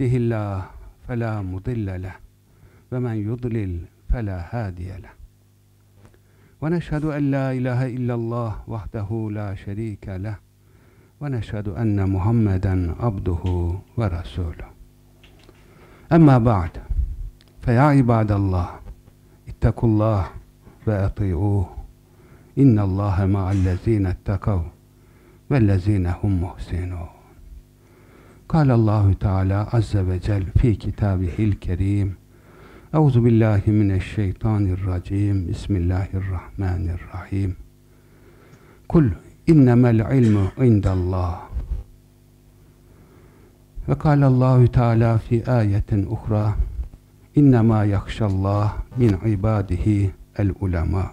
يهده الله فلا مضل له ومن يضلل فلا هادي له ونشهد أن لا إله إلا الله وحده لا شريك له ونشهد أن محمدا عبده ورسوله أما بعد فيا عباد الله اتقوا الله وأطيعوه إن الله مع الذين اتقوا والذين هم محسنون Kalallahu Teala azze ve cel fi kitabihil kerim Euzu billahi mineşşeytanirracim. Bismillahirrahmanirrahim. Kul innemel ilmu indallah. Ve kâlallahu teâlâ fi âyetin uhra innemâ yakşallah min ibadihi el ulema.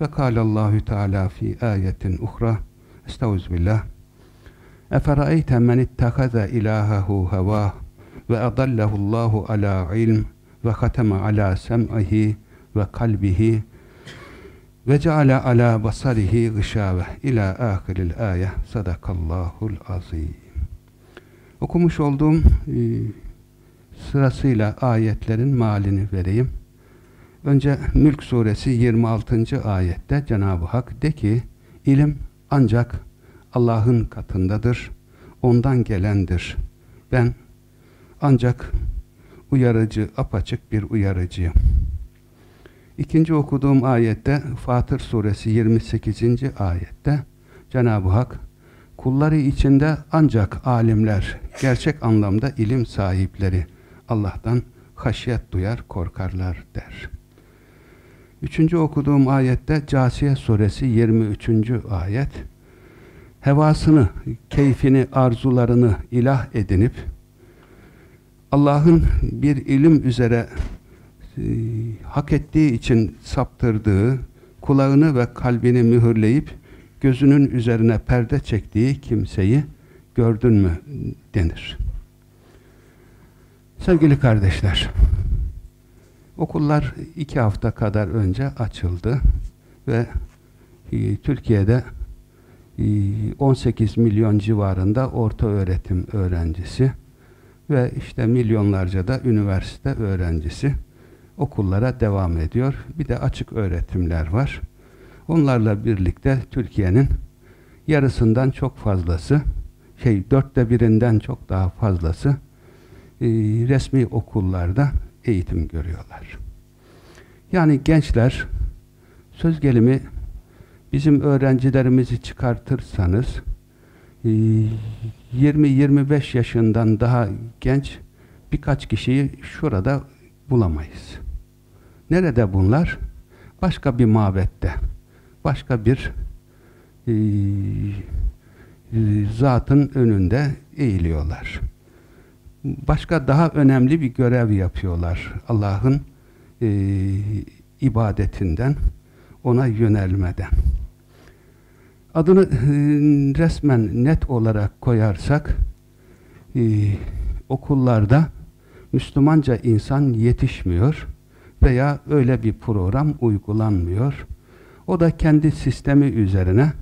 Ve kâlallahu teâlâ fi âyetin uhra Estağfirullah. Eferayte men ittahaza ilahehu heva ve adallahu ala ilm ve kateme ala sem'ihi ve kalbihi ve ceale ala basarihi gışave ila ahiril ayeh sadakallahul azim. Okumuş olduğum e, sırasıyla ayetlerin malini vereyim. Önce Mülk suresi 26. ayette Cenab-ı Hak de ki ilim ancak Allah'ın katındadır, ondan gelendir. Ben ancak uyarıcı, apaçık bir uyarıcıyım. İkinci okuduğum ayette Fatır suresi 28. ayette Cenab-ı Hak kulları içinde ancak alimler, gerçek anlamda ilim sahipleri Allah'tan haşyet duyar, korkarlar der. Üçüncü okuduğum ayette Casiye suresi 23. ayet hevasını, keyfini, arzularını ilah edinip Allah'ın bir ilim üzere e, hak ettiği için saptırdığı, kulağını ve kalbini mühürleyip gözünün üzerine perde çektiği kimseyi gördün mü denir. Sevgili kardeşler, okullar iki hafta kadar önce açıldı ve e, Türkiye'de 18 milyon civarında orta öğretim öğrencisi ve işte milyonlarca da üniversite öğrencisi okullara devam ediyor. Bir de açık öğretimler var. Onlarla birlikte Türkiye'nin yarısından çok fazlası, şey dörtte birinden çok daha fazlası e, resmi okullarda eğitim görüyorlar. Yani gençler söz gelimi bizim öğrencilerimizi çıkartırsanız 20-25 yaşından daha genç birkaç kişiyi şurada bulamayız. Nerede bunlar? Başka bir mabette, başka bir e, zatın önünde eğiliyorlar. Başka daha önemli bir görev yapıyorlar. Allah'ın e, ibadetinden, ona yönelmeden. Adını e, resmen net olarak koyarsak e, okullarda Müslümanca insan yetişmiyor veya öyle bir program uygulanmıyor. O da kendi sistemi üzerine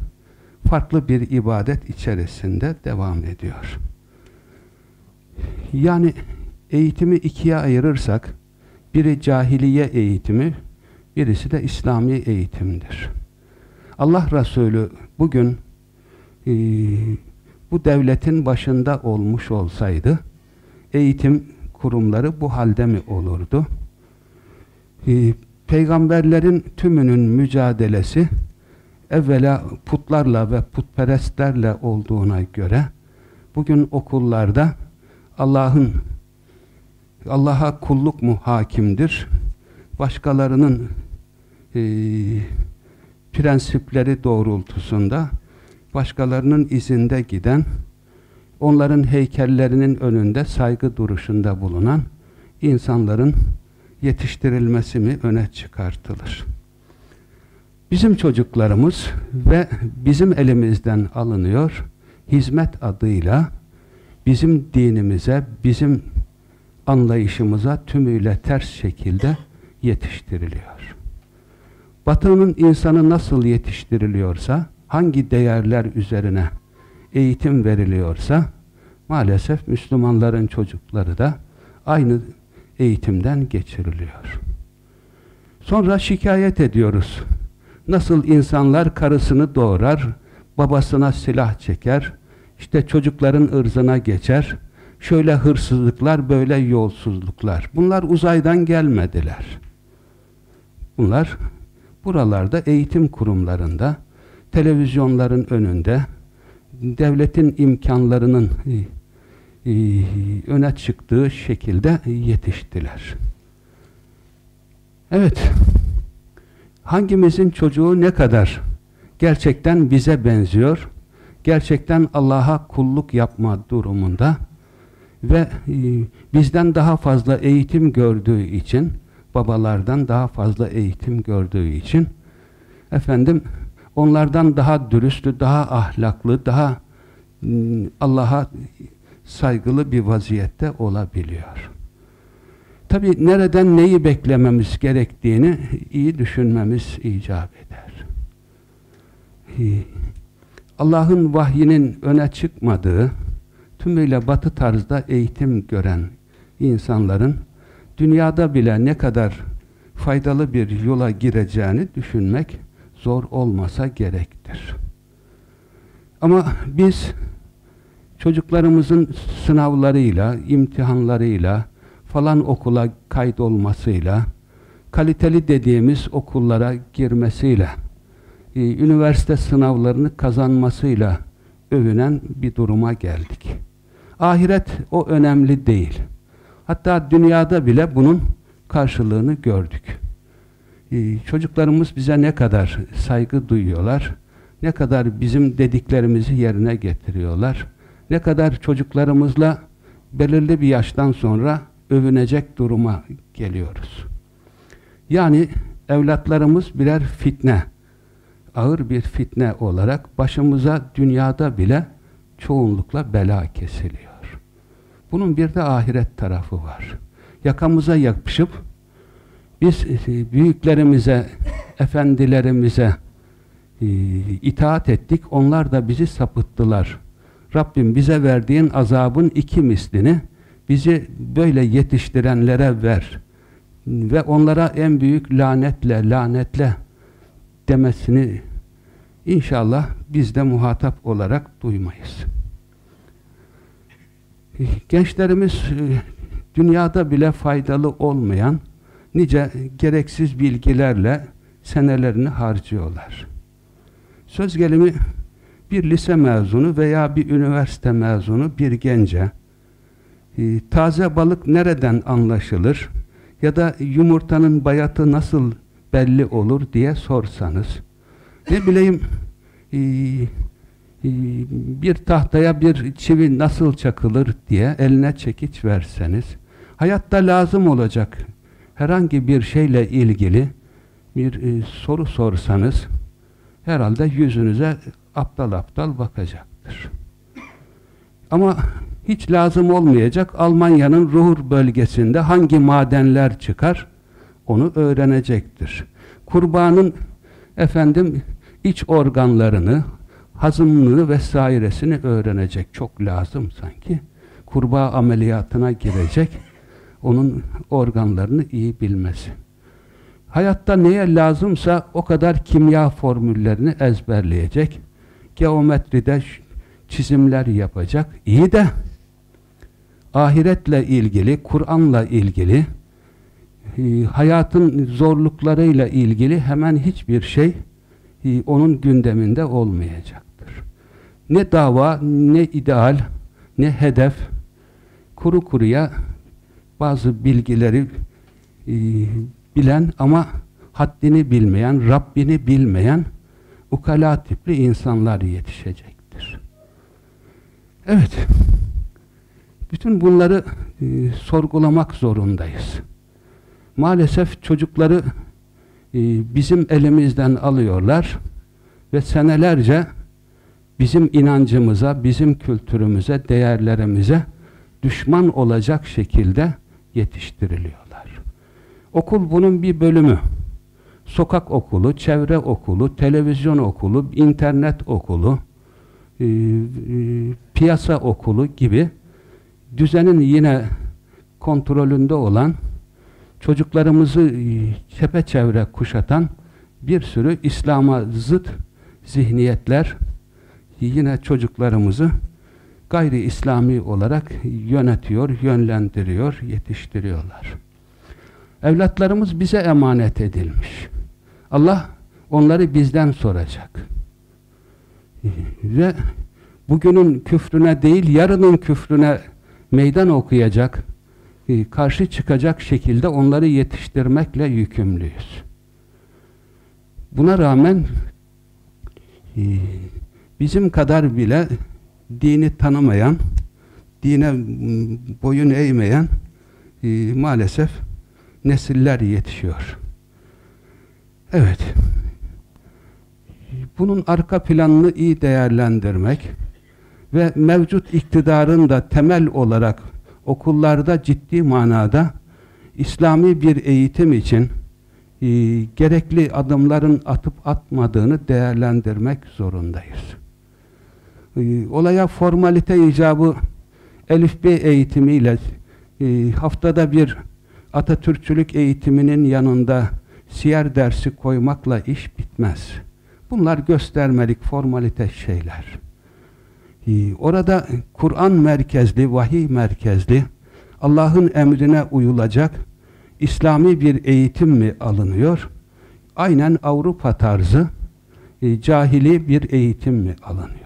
farklı bir ibadet içerisinde devam ediyor. Yani eğitimi ikiye ayırırsak biri cahiliye eğitimi, birisi de İslami eğitimdir. Allah Resulü bugün e, bu devletin başında olmuş olsaydı eğitim kurumları bu halde mi olurdu? E, peygamberlerin tümünün mücadelesi evvela putlarla ve putperestlerle olduğuna göre bugün okullarda Allah'ın Allah'a kulluk mu hakimdir? Başkalarının prensipleri doğrultusunda başkalarının izinde giden, onların heykellerinin önünde saygı duruşunda bulunan insanların yetiştirilmesi mi öne çıkartılır? Bizim çocuklarımız ve bizim elimizden alınıyor, hizmet adıyla bizim dinimize, bizim anlayışımıza tümüyle ters şekilde yetiştiriliyor. Batının insanı nasıl yetiştiriliyorsa, hangi değerler üzerine eğitim veriliyorsa, Maalesef Müslümanların çocukları da aynı eğitimden geçiriliyor. Sonra şikayet ediyoruz. Nasıl insanlar karısını doğrar, babasına silah çeker, işte çocukların ırzına geçer, şöyle hırsızlıklar, böyle yolsuzluklar. Bunlar uzaydan gelmediler. Bunlar buralarda eğitim kurumlarında, televizyonların önünde, devletin imkanlarının e, e, öne çıktığı şekilde yetiştiler. Evet, hangimizin çocuğu ne kadar gerçekten bize benziyor, gerçekten Allah'a kulluk yapma durumunda ve e, bizden daha fazla eğitim gördüğü için, babalardan daha fazla eğitim gördüğü için, efendim onlardan daha dürüstlü, daha ahlaklı, daha Allah'a saygılı bir vaziyette olabiliyor. Tabi nereden neyi beklememiz gerektiğini iyi düşünmemiz icap eder. Allah'ın vahyinin öne çıkmadığı, tümüyle batı tarzda eğitim gören insanların dünyada bile ne kadar faydalı bir yola gireceğini düşünmek zor olmasa gerektir. Ama biz çocuklarımızın sınavlarıyla, imtihanlarıyla, falan okula kaydolmasıyla, kaliteli dediğimiz okullara girmesiyle, e, üniversite sınavlarını kazanmasıyla övünen bir duruma geldik. Ahiret o önemli değil. Hatta dünyada bile bunun karşılığını gördük. E, çocuklarımız bize ne kadar saygı duyuyorlar, ne kadar bizim dediklerimizi yerine getiriyorlar, ne kadar çocuklarımızla belirli bir yaştan sonra övünecek duruma geliyoruz. Yani evlatlarımız birer fitne, ağır bir fitne olarak başımıza dünyada bile çoğunlukla bela kesiliyor. Bunun bir de ahiret tarafı var. Yakamıza yapışıp biz e, büyüklerimize, efendilerimize e, itaat ettik, onlar da bizi sapıttılar. Rabbim bize verdiğin azabın iki mislini bizi böyle yetiştirenlere ver ve onlara en büyük lanetle, lanetle demesini inşallah biz de muhatap olarak duymayız. Gençlerimiz e, dünyada bile faydalı olmayan nice gereksiz bilgilerle senelerini harcıyorlar. Söz gelimi bir lise mezunu veya bir üniversite mezunu bir gence e, taze balık nereden anlaşılır ya da yumurtanın bayatı nasıl belli olur diye sorsanız ne bileyim e, bir tahtaya bir çivi nasıl çakılır diye eline çekiç verseniz hayatta lazım olacak herhangi bir şeyle ilgili bir e, soru sorsanız herhalde yüzünüze aptal aptal bakacaktır. Ama hiç lazım olmayacak Almanya'nın Ruhr bölgesinde hangi madenler çıkar onu öğrenecektir. Kurbanın efendim iç organlarını, hazımını vesairesini öğrenecek. Çok lazım sanki. Kurbağa ameliyatına girecek. Onun organlarını iyi bilmesi. Hayatta neye lazımsa o kadar kimya formüllerini ezberleyecek. Geometride çizimler yapacak. İyi de ahiretle ilgili, Kur'an'la ilgili, e, hayatın zorluklarıyla ilgili hemen hiçbir şey e, onun gündeminde olmayacaktır. Ne dava, ne ideal, ne hedef, kuru kuruya bazı bilgileri e, bilen ama haddini bilmeyen, Rabbini bilmeyen ukala tipli insanlar yetişecektir. Evet. Bütün bunları e, sorgulamak zorundayız. Maalesef çocukları e, bizim elimizden alıyorlar ve senelerce bizim inancımıza, bizim kültürümüze, değerlerimize düşman olacak şekilde yetiştiriliyorlar. Okul bunun bir bölümü. Sokak okulu, çevre okulu, televizyon okulu, internet okulu, e, piyasa okulu gibi düzenin yine kontrolünde olan çocuklarımızı e, çepeçevre kuşatan bir sürü İslam'a zıt zihniyetler yine çocuklarımızı gayri İslami olarak yönetiyor, yönlendiriyor, yetiştiriyorlar. Evlatlarımız bize emanet edilmiş. Allah onları bizden soracak. Ve bugünün küfrüne değil, yarının küfrüne meydan okuyacak, karşı çıkacak şekilde onları yetiştirmekle yükümlüyüz. Buna rağmen bizim kadar bile dini tanımayan, dine boyun eğmeyen maalesef nesiller yetişiyor. Evet. Bunun arka planını iyi değerlendirmek ve mevcut iktidarın da temel olarak okullarda ciddi manada İslami bir eğitim için e, gerekli adımların atıp atmadığını değerlendirmek zorundayız. E, olaya formalite icabı Elif B eğitimiyle e, haftada bir Atatürkçülük eğitiminin yanında siyer dersi koymakla iş bitmez. Bunlar göstermelik, formalite şeyler. Ee, orada Kur'an merkezli, vahiy merkezli, Allah'ın emrine uyulacak İslami bir eğitim mi alınıyor? Aynen Avrupa tarzı e, cahili bir eğitim mi alınıyor?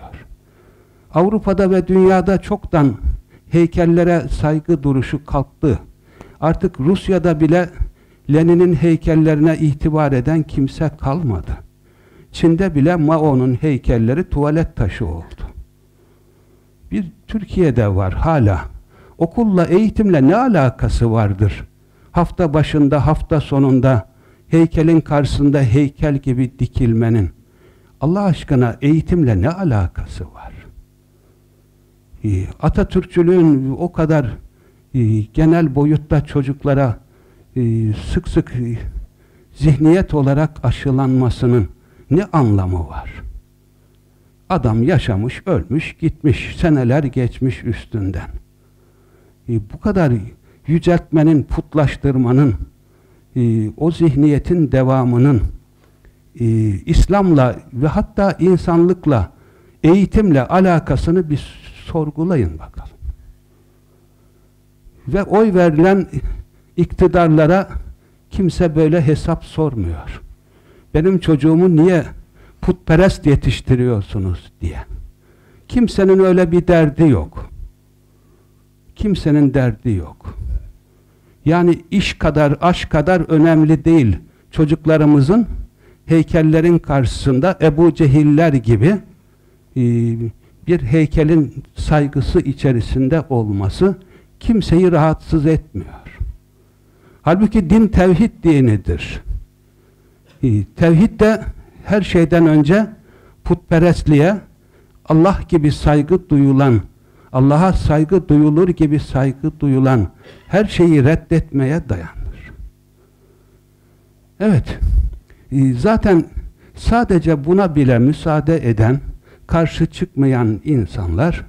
Avrupa'da ve dünyada çoktan heykellere saygı duruşu kalktı. Artık Rusya'da bile Lenin'in heykellerine itibar eden kimse kalmadı. Çin'de bile Mao'nun heykelleri tuvalet taşı oldu. Bir Türkiye'de var hala. Okulla, eğitimle ne alakası vardır? Hafta başında, hafta sonunda heykelin karşısında heykel gibi dikilmenin Allah aşkına eğitimle ne alakası var? Ee, Atatürkçülüğün o kadar e, genel boyutta çocuklara e, sık sık e, zihniyet olarak aşılanmasının ne anlamı var? Adam yaşamış, ölmüş, gitmiş, seneler geçmiş üstünden. Bu kadar yüceltmenin, putlaştırmanın, o zihniyetin devamının İslam'la ve hatta insanlıkla, eğitimle alakasını bir sorgulayın bakalım. Ve oy verilen iktidarlara kimse böyle hesap sormuyor. Benim çocuğumu niye putperest yetiştiriyorsunuz diye. Kimsenin öyle bir derdi yok. Kimsenin derdi yok. Yani iş kadar, aşk kadar önemli değil. Çocuklarımızın heykellerin karşısında Ebu Cehiller gibi e, bir heykelin saygısı içerisinde olması kimseyi rahatsız etmiyor. Halbuki din tevhid dinidir. E, tevhid de her şeyden önce putperestliğe Allah gibi saygı duyulan, Allah'a saygı duyulur gibi saygı duyulan her şeyi reddetmeye dayanır. Evet, e, zaten sadece buna bile müsaade eden, karşı çıkmayan insanlar,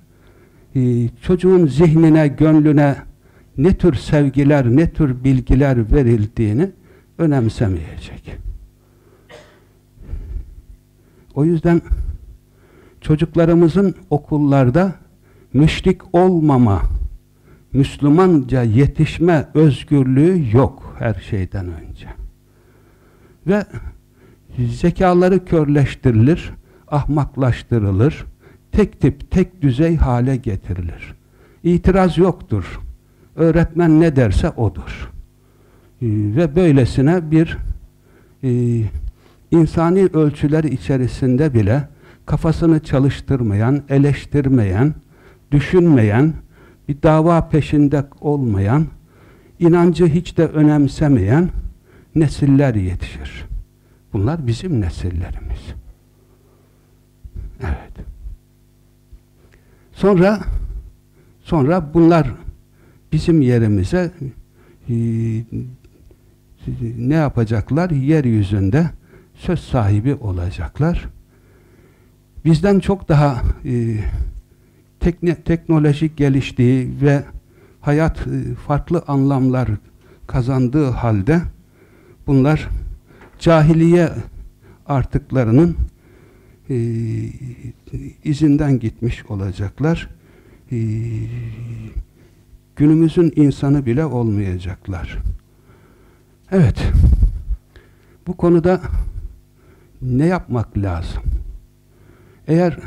e, çocuğun zihnine, gönlüne ne tür sevgiler, ne tür bilgiler verildiğini önemsemeyecek. O yüzden çocuklarımızın okullarda müşrik olmama, Müslümanca yetişme özgürlüğü yok her şeyden önce. Ve zekaları körleştirilir, ahmaklaştırılır, tek tip, tek düzey hale getirilir. İtiraz yoktur. Öğretmen ne derse odur. Ee, ve böylesine bir e, insani ölçüler içerisinde bile kafasını çalıştırmayan, eleştirmeyen, düşünmeyen, bir dava peşinde olmayan, inancı hiç de önemsemeyen nesiller yetişir. Bunlar bizim nesillerimiz. Evet. Sonra sonra bunlar bizim yerimize e, ne yapacaklar? Yeryüzünde söz sahibi olacaklar. bizden çok daha e, tekne, teknolojik geliştiği ve hayat e, farklı anlamlar kazandığı halde bunlar cahiliye artıklarının e, izinden gitmiş olacaklar. E, günümüzün insanı bile olmayacaklar. Evet. Bu konuda ne yapmak lazım? Eğer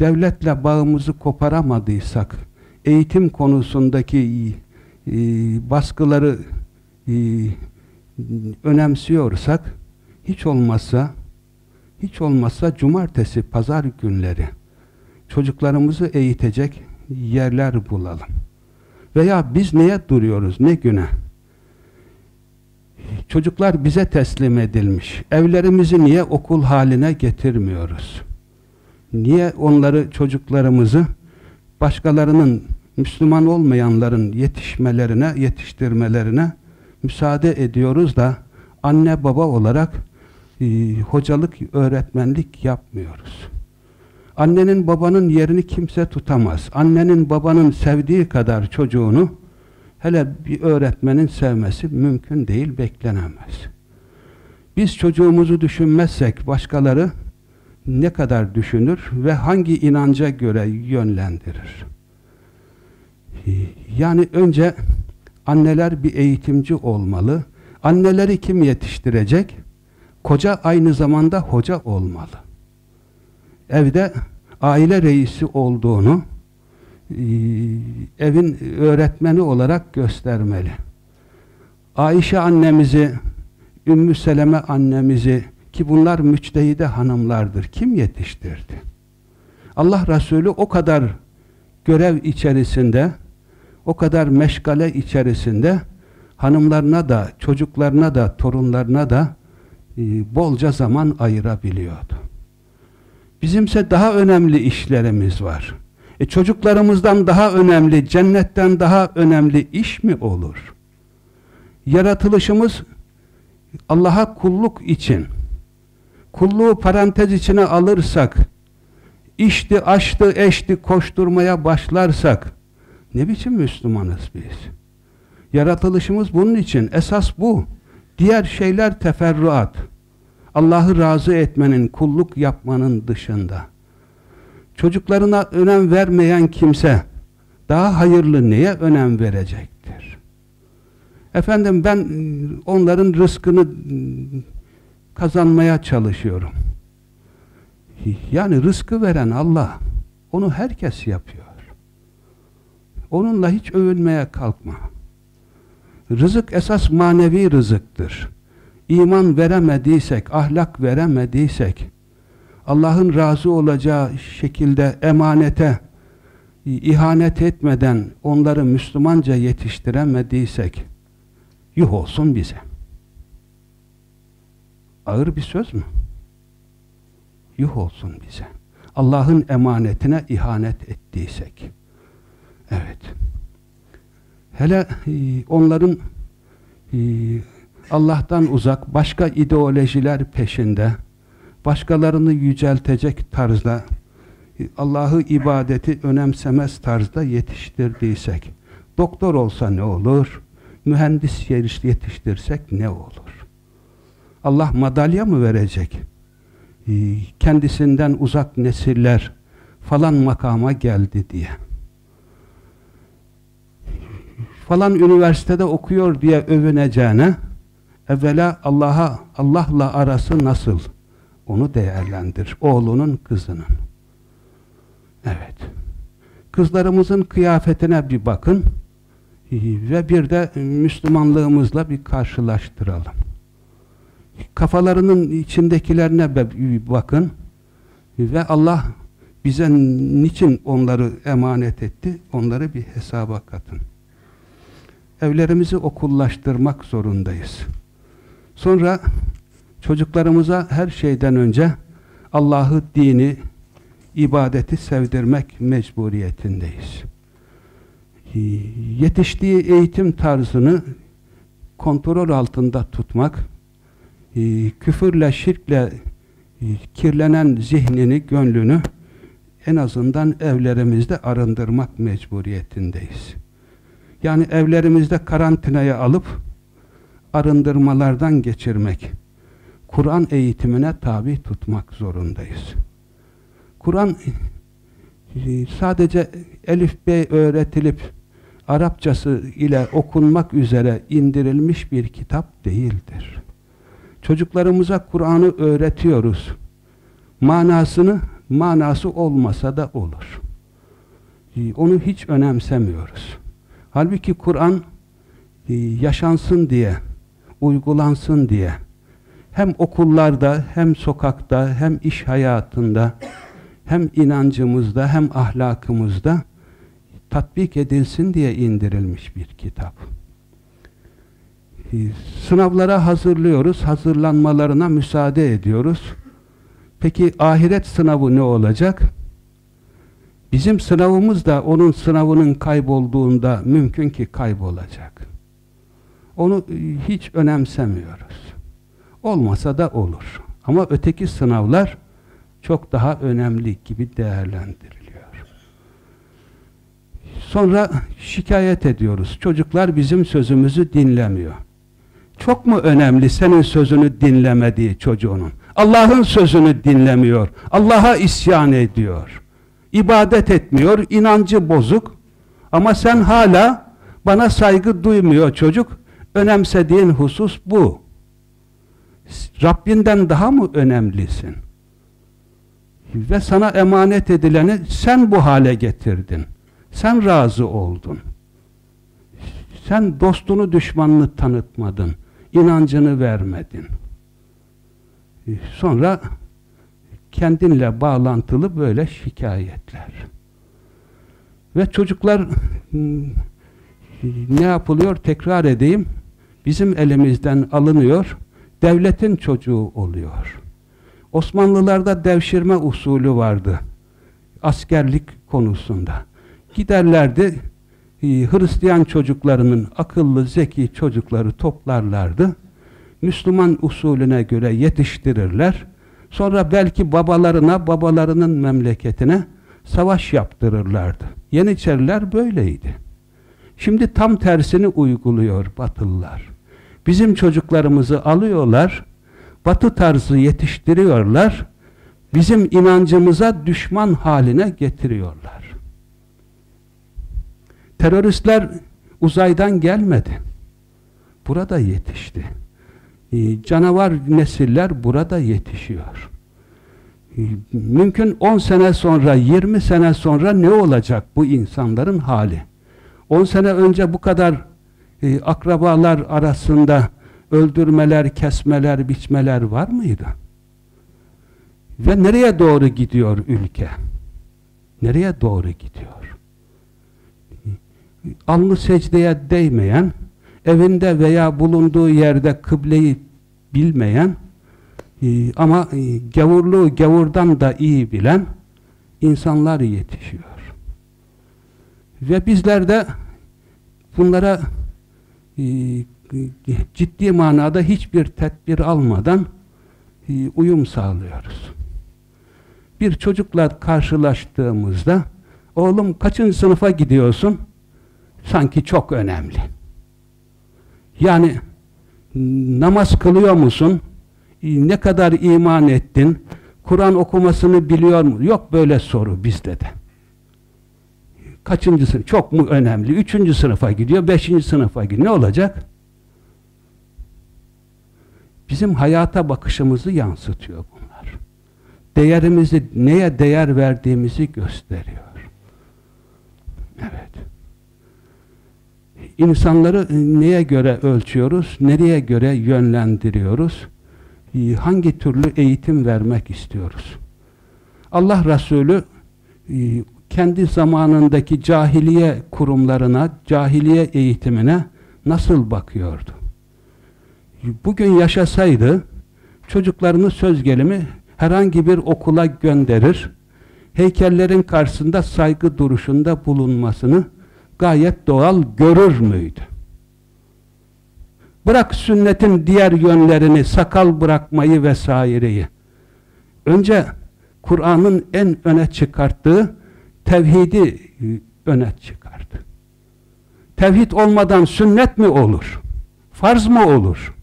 devletle bağımızı koparamadıysak, eğitim konusundaki e, baskıları e, önemsiyorsak, hiç olmazsa hiç olmazsa cumartesi, pazar günleri çocuklarımızı eğitecek yerler bulalım. Veya biz neye duruyoruz, ne güne? Çocuklar bize teslim edilmiş. Evlerimizi niye okul haline getirmiyoruz? Niye onları, çocuklarımızı başkalarının, Müslüman olmayanların yetişmelerine, yetiştirmelerine müsaade ediyoruz da anne baba olarak e, hocalık, öğretmenlik yapmıyoruz. Annenin babanın yerini kimse tutamaz. Annenin babanın sevdiği kadar çocuğunu hele bir öğretmenin sevmesi mümkün değil, beklenemez. Biz çocuğumuzu düşünmezsek başkaları ne kadar düşünür ve hangi inanca göre yönlendirir? Yani önce anneler bir eğitimci olmalı. Anneleri kim yetiştirecek? Koca aynı zamanda hoca olmalı. Evde aile reisi olduğunu e, evin öğretmeni olarak göstermeli. Ayşe annemizi, Ümmü Seleme annemizi ki bunlar müçtehide hanımlardır. Kim yetiştirdi? Allah Resulü o kadar görev içerisinde, o kadar meşgale içerisinde hanımlarına da, çocuklarına da, torunlarına da e, bolca zaman ayırabiliyordu. Bizimse daha önemli işlerimiz var. E çocuklarımızdan daha önemli, cennetten daha önemli iş mi olur? Yaratılışımız Allah'a kulluk için. Kulluğu parantez içine alırsak, işti, açtı, eşti, koşturmaya başlarsak, ne biçim Müslümanız biz? Yaratılışımız bunun için. Esas bu. Diğer şeyler teferruat. Allah'ı razı etmenin, kulluk yapmanın dışında. Çocuklarına önem vermeyen kimse daha hayırlı neye önem verecektir? Efendim ben onların rızkını kazanmaya çalışıyorum. Yani rızkı veren Allah. Onu herkes yapıyor. Onunla hiç övünmeye kalkma. Rızık esas manevi rızıktır. İman veremediysek, ahlak veremediysek, Allah'ın razı olacağı şekilde emanete ihanet etmeden onları Müslümanca yetiştiremediysek, yuh olsun bize. Ağır bir söz mü? Yuh olsun bize. Allah'ın emanetine ihanet ettiysek. Evet. Hele e, onların e, Allah'tan uzak başka ideolojiler peşinde başkalarını yüceltecek tarzda e, Allah'ı ibadeti önemsemez tarzda yetiştirdiysek doktor olsa ne olur? Mühendis yetiştirsek ne olur? Allah madalya mı verecek? Kendisinden uzak nesiller falan makama geldi diye falan üniversitede okuyor diye övüneceğine evvela Allah'a Allah'la arası nasıl onu değerlendir. Oğlunun kızının. Evet. Kızlarımızın kıyafetine bir bakın ve bir de Müslümanlığımızla bir karşılaştıralım. Kafalarının içindekilerine bir bakın ve Allah bize niçin onları emanet etti? Onları bir hesaba katın evlerimizi okullaştırmak zorundayız. Sonra çocuklarımıza her şeyden önce Allah'ı, dini, ibadeti sevdirmek mecburiyetindeyiz. Yetiştiği eğitim tarzını kontrol altında tutmak, e, küfürle, şirkle e, kirlenen zihnini, gönlünü en azından evlerimizde arındırmak mecburiyetindeyiz. Yani evlerimizde karantinaya alıp arındırmalardan geçirmek, Kur'an eğitimine tabi tutmak zorundayız. Kur'an e, sadece Elif Bey öğretilip Arapçası ile okunmak üzere indirilmiş bir kitap değildir. Çocuklarımıza Kur'an'ı öğretiyoruz. Manasını, manası olmasa da olur. E, onu hiç önemsemiyoruz. Halbuki Kur'an e, yaşansın diye, uygulansın diye hem okullarda, hem sokakta, hem iş hayatında, hem inancımızda, hem ahlakımızda tatbik edilsin diye indirilmiş bir kitap. Ee, sınavlara hazırlıyoruz, hazırlanmalarına müsaade ediyoruz. Peki ahiret sınavı ne olacak? Bizim sınavımız da onun sınavının kaybolduğunda mümkün ki kaybolacak. Onu e, hiç önemsemiyoruz. Olmasa da olur. Ama öteki sınavlar çok daha önemli gibi değerlendiriliyor. Sonra şikayet ediyoruz. Çocuklar bizim sözümüzü dinlemiyor. Çok mu önemli senin sözünü dinlemediği çocuğunun? Allah'ın sözünü dinlemiyor. Allah'a isyan ediyor. İbadet etmiyor, inancı bozuk. Ama sen hala bana saygı duymuyor çocuk. Önemsediğin husus bu. Rabbinden daha mı önemlisin? Ve sana emanet edileni sen bu hale getirdin. Sen razı oldun. Sen dostunu düşmanını tanıtmadın. inancını vermedin. Sonra kendinle bağlantılı böyle şikayetler. Ve çocuklar hmm, ne yapılıyor? Tekrar edeyim. Bizim elimizden alınıyor. Devletin çocuğu oluyor. Osmanlılarda devşirme usulü vardı. Askerlik konusunda. Giderlerdi e, Hristiyan çocuklarının akıllı, zeki çocukları toplarlardı. Müslüman usulüne göre yetiştirirler. Sonra belki babalarına, babalarının memleketine savaş yaptırırlardı. Yeniçeriler böyleydi. Şimdi tam tersini uyguluyor Batılılar. Bizim çocuklarımızı alıyorlar, Batı tarzı yetiştiriyorlar, bizim inancımıza düşman haline getiriyorlar. Teröristler uzaydan gelmedi. Burada yetişti. Ee, canavar nesiller burada yetişiyor. Ee, mümkün 10 sene sonra, 20 sene sonra ne olacak bu insanların hali? 10 sene önce bu kadar e, akrabalar arasında öldürmeler, kesmeler, biçmeler var mıydı? Ve nereye doğru gidiyor ülke? Nereye doğru gidiyor? alnı secdeye değmeyen, evinde veya bulunduğu yerde kıbleyi bilmeyen e, ama e, gavurluğu gavurdan da iyi bilen insanlar yetişiyor. Ve bizler de bunlara e, ciddi manada hiçbir tedbir almadan uyum sağlıyoruz. Bir çocukla karşılaştığımızda oğlum kaçıncı sınıfa gidiyorsun? sanki çok önemli. Yani namaz kılıyor musun? Ne kadar iman ettin? Kur'an okumasını biliyor mu? Yok böyle soru bizde de. Kaçıncı sınıf? Çok mu önemli? Üçüncü sınıfa gidiyor, beşinci sınıfa gidiyor. Ne olacak? Bizim hayata bakışımızı yansıtıyor bunlar. Değerimizi, neye değer verdiğimizi gösteriyor. Evet. İnsanları e, neye göre ölçüyoruz, nereye göre yönlendiriyoruz, e, hangi türlü eğitim vermek istiyoruz? Allah Resulü e, kendi zamanındaki cahiliye kurumlarına, cahiliye eğitimine nasıl bakıyordu? Bugün yaşasaydı, çocuklarını söz gelimi herhangi bir okula gönderir, heykellerin karşısında saygı duruşunda bulunmasını gayet doğal görür müydü? Bırak sünnetin diğer yönlerini, sakal bırakmayı vesaireyi. Önce Kur'an'ın en öne çıkarttığı tevhidi öne çıkardı. Tevhid olmadan sünnet mi olur? Farz mı olur?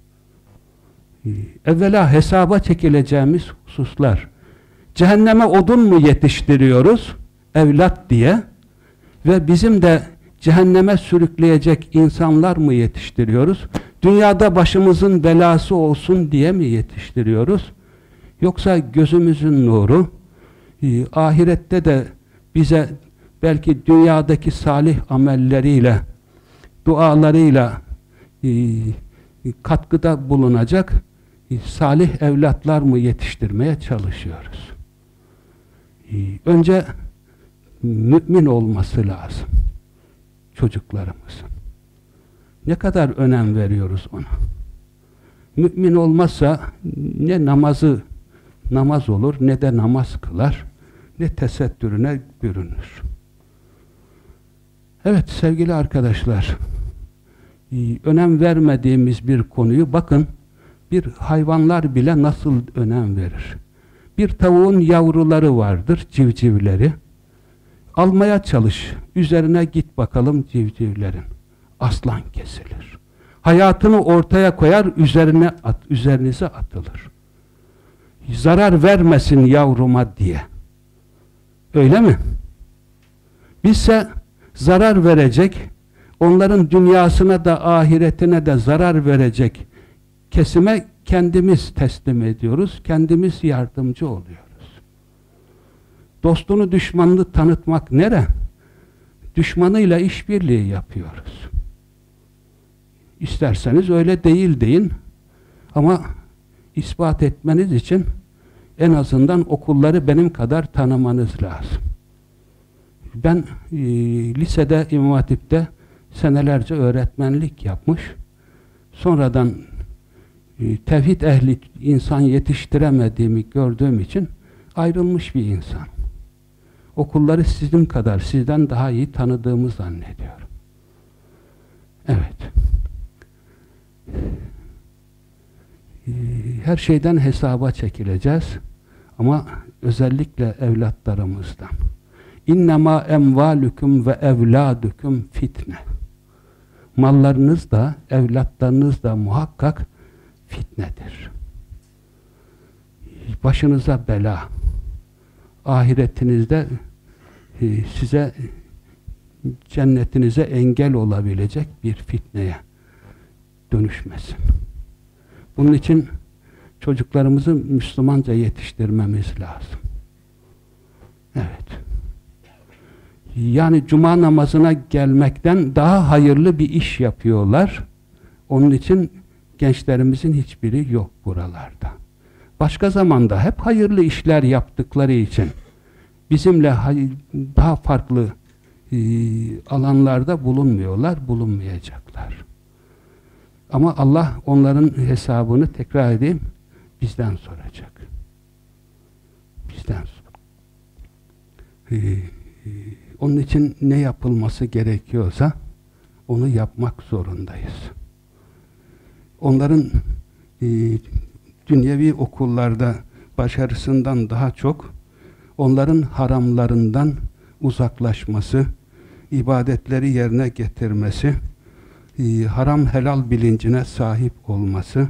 Evvela hesaba çekileceğimiz hususlar. Cehenneme odun mu yetiştiriyoruz? Evlat diye. Ve bizim de cehenneme sürükleyecek insanlar mı yetiştiriyoruz? Dünyada başımızın belası olsun diye mi yetiştiriyoruz? Yoksa gözümüzün nuru, e, ahirette de bize belki dünyadaki salih amelleriyle, dualarıyla e, katkıda bulunacak e, salih evlatlar mı yetiştirmeye çalışıyoruz? Önce mümin olması lazım çocuklarımızın. Ne kadar önem veriyoruz ona? Mümin olmazsa ne namazı namaz olur ne de namaz kılar ne tesettürüne bürünür. Evet sevgili arkadaşlar e, önem vermediğimiz bir konuyu bakın bir hayvanlar bile nasıl önem verir. Bir tavuğun yavruları vardır, civcivleri. Almaya çalış, üzerine git bakalım civcivlerin. Aslan kesilir. Hayatını ortaya koyar, üzerine at, üzerinize atılır. Zarar vermesin yavruma diye. Öyle mi? Bizse zarar verecek, onların dünyasına da ahiretine de zarar verecek kesime kendimiz teslim ediyoruz, kendimiz yardımcı oluyoruz. Dostunu düşmanını tanıtmak nere? Düşmanıyla işbirliği yapıyoruz. İsterseniz öyle değil deyin ama ispat etmeniz için en azından okulları benim kadar tanımanız lazım. Ben e, lisede, İmam Hatip'te senelerce öğretmenlik yapmış. Sonradan e, tevhid ehli insan yetiştiremediğimi gördüğüm için ayrılmış bir insan. Okulları sizin kadar, sizden daha iyi tanıdığımı zannediyorum. Evet. E, her şeyden hesaba çekileceğiz. Ama özellikle evlatlarımızdan. İnnemâ emvâlüküm ve evlâdüküm fitne. Mallarınız da, evlatlarınız da muhakkak fitnedir. Başınıza bela. Ahiretinizde size cennetinize engel olabilecek bir fitneye dönüşmesin. Bunun için çocuklarımızı Müslümanca yetiştirmemiz lazım. Evet. Yani cuma namazına gelmekten daha hayırlı bir iş yapıyorlar. Onun için gençlerimizin hiçbiri yok buralarda. Başka zamanda hep hayırlı işler yaptıkları için bizimle daha farklı e, alanlarda bulunmuyorlar, bulunmayacaklar. Ama Allah onların hesabını tekrar edeyim bizden soracak. Bizden sor. Ee, e, onun için ne yapılması gerekiyorsa onu yapmak zorundayız. Onların e, dünyevi okullarda başarısından daha çok onların haramlarından uzaklaşması, ibadetleri yerine getirmesi, e, haram helal bilincine sahip olması,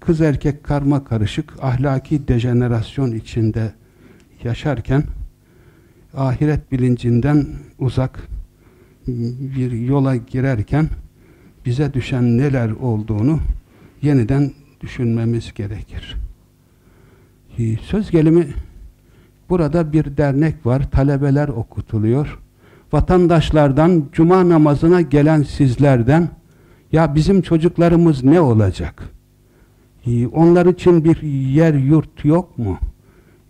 kız erkek karma karışık ahlaki dejenerasyon içinde yaşarken ahiret bilincinden uzak bir yola girerken bize düşen neler olduğunu yeniden düşünmemiz gerekir. Ee, söz gelimi burada bir dernek var, talebeler okutuluyor. Vatandaşlardan, cuma namazına gelen sizlerden ya bizim çocuklarımız ne olacak? Ee, onlar için bir yer yurt yok mu?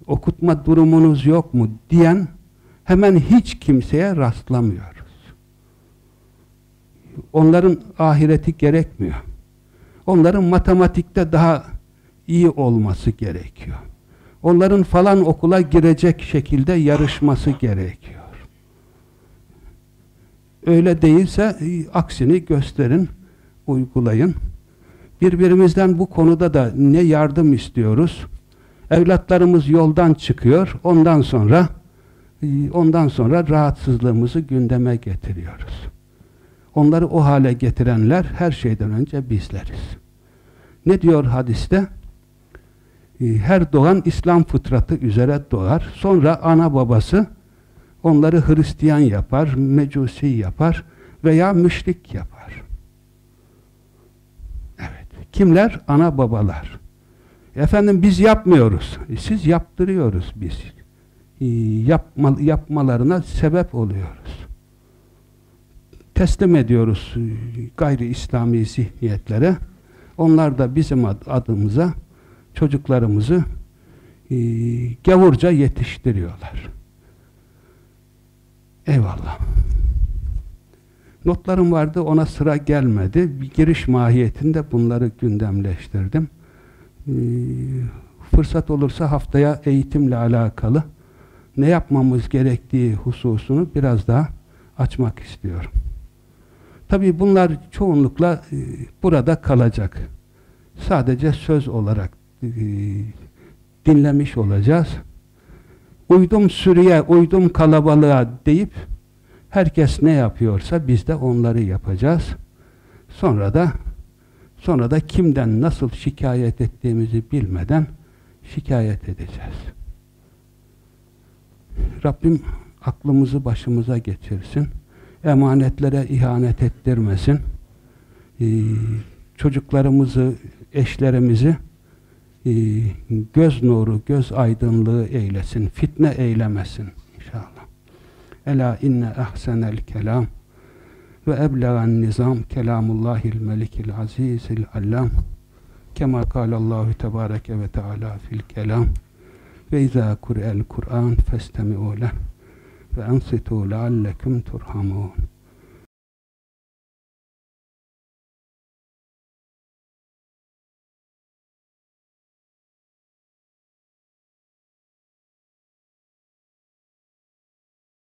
Okutma durumunuz yok mu? diyen hemen hiç kimseye rastlamıyoruz. Onların ahireti gerekmiyor. Onların matematikte daha iyi olması gerekiyor. Onların falan okula girecek şekilde yarışması gerekiyor. Öyle değilse aksini gösterin, uygulayın. Birbirimizden bu konuda da ne yardım istiyoruz. Evlatlarımız yoldan çıkıyor. Ondan sonra e, ondan sonra rahatsızlığımızı gündeme getiriyoruz. Onları o hale getirenler her şeyden önce bizleriz. Ne diyor hadiste? E, her doğan İslam fıtratı üzere doğar. Sonra ana babası onları Hristiyan yapar, mecusi yapar veya müşrik yapar. Evet. Kimler? Ana babalar. Efendim biz yapmıyoruz. E, siz yaptırıyoruz biz. E, yapma, yapmalarına sebep oluyoruz. Teslim ediyoruz e, gayri İslami zihniyetlere. Onlar da bizim adımıza çocuklarımızı e, gavurca yetiştiriyorlar. Eyvallah. Notlarım vardı, ona sıra gelmedi. Bir giriş mahiyetinde bunları gündemleştirdim. Ee, fırsat olursa haftaya eğitimle alakalı ne yapmamız gerektiği hususunu biraz daha açmak istiyorum. Tabii bunlar çoğunlukla e, burada kalacak. Sadece söz olarak e, dinlemiş olacağız. Uydum sürüye, uydum kalabalığa deyip herkes ne yapıyorsa biz de onları yapacağız. Sonra da sonra da kimden nasıl şikayet ettiğimizi bilmeden şikayet edeceğiz. Rabbim aklımızı başımıza geçirsin. Emanetlere ihanet ettirmesin. Ee, çocuklarımızı, eşlerimizi göz nuru, göz aydınlığı eylesin. Fitne eylemesin inşallah. Ela inne ahsenel kelam ve eblegan nizam kelamullahil melikil azizil allam kema kâlallahu tebâreke ve teâlâ fil kelam ve izâ kur'el Kur'an festemi'û leh ve ensitu leallekum turhamun.